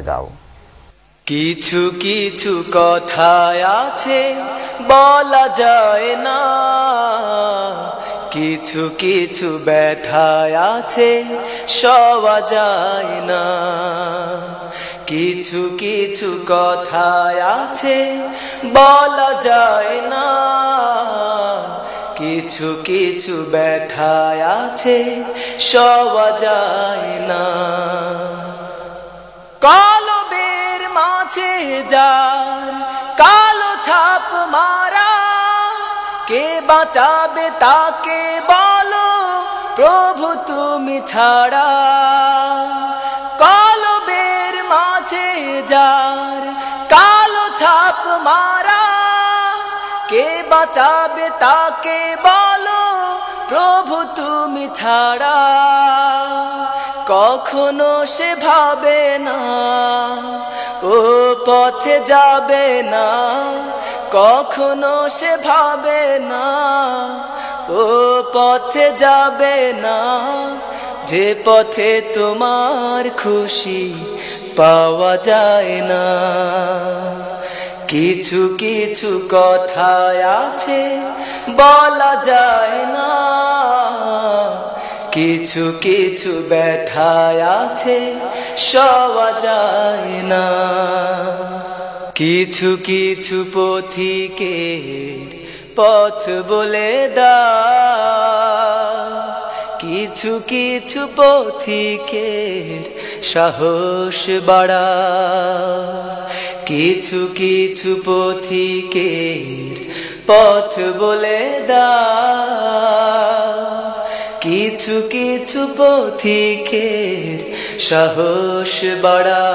দাও। কিছু কিছু কথা আছে, বলা যায় না। কিছু কিছু ব্যথায় আছে, সওয়া যায় না। কিছু কিছু কথা আছে, বলা যায় না। কিছু কিছু ব্যথায় আছে, সওয়া যায় না। কলবের মাঝে যান, কালো ছাপ মারা। কে বাঁচাবে তাকে বলো, প্রভু তুমি ছাড়া। কলবের মাঝে যার কালো ছাপ মারা। কে বাঁচাবে তাকে বলো, প্রভু তুমি ছাড়া। কখনো সে ভাবে না, ও পথে যাবে না, কখনো সে ভাবে না, ও পথে যাবে না, যে পথে তোমার খুশি পাওয়া যায় না। কিছু কিছু কথায় আছে বলা যায় না। কিছু কিছু ব্যথায় আছে, সওয়া যায় না। কিছু কিছু পথিকে পথ বলে দা কিছু কিছু পথিকের সাহস বাড়া কিছু কিছু পথিকের পথ বলে দা কিছু পথিকের সাহস বাড়া।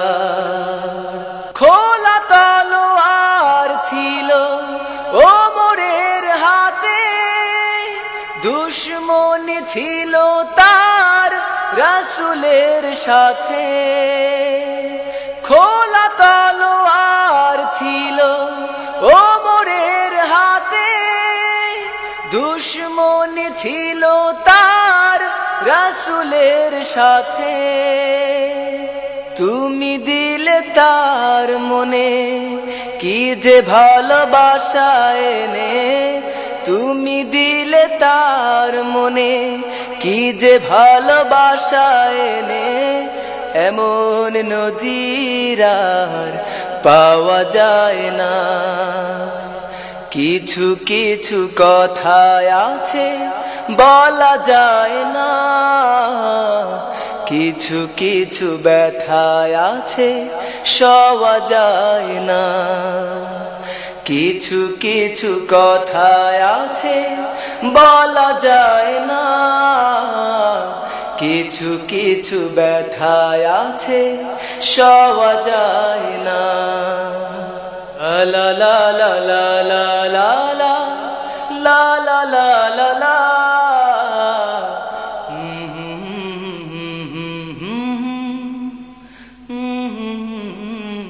খোলা তলোয়ার ছিল ও মোরের হাতে, দুশ্মনী ছিল তার রাসুলের সাথে। খোলা তলোয়ার ছিল ও মোরের হাতে, দুশ্মনী ছিল তার রাসুলের সাথে। তুমি দিলে তার মনে, কি যে ভালোবাসা এনে। তুমি দিলে তার মনে, কি যে ভালোবাসা এনে। এমন নজিরার পাওয়া যায় না। কিছু কিছু কথায় আছে বলা যায় না। কিছু কিছু ব্যথায় আছে, সওয়া যায় না। কিছু কিছু কথায় আছে, বলা যায় না। কিছু কিছু ব্যথায় আছে, সওয়া যায় না। লা লা লা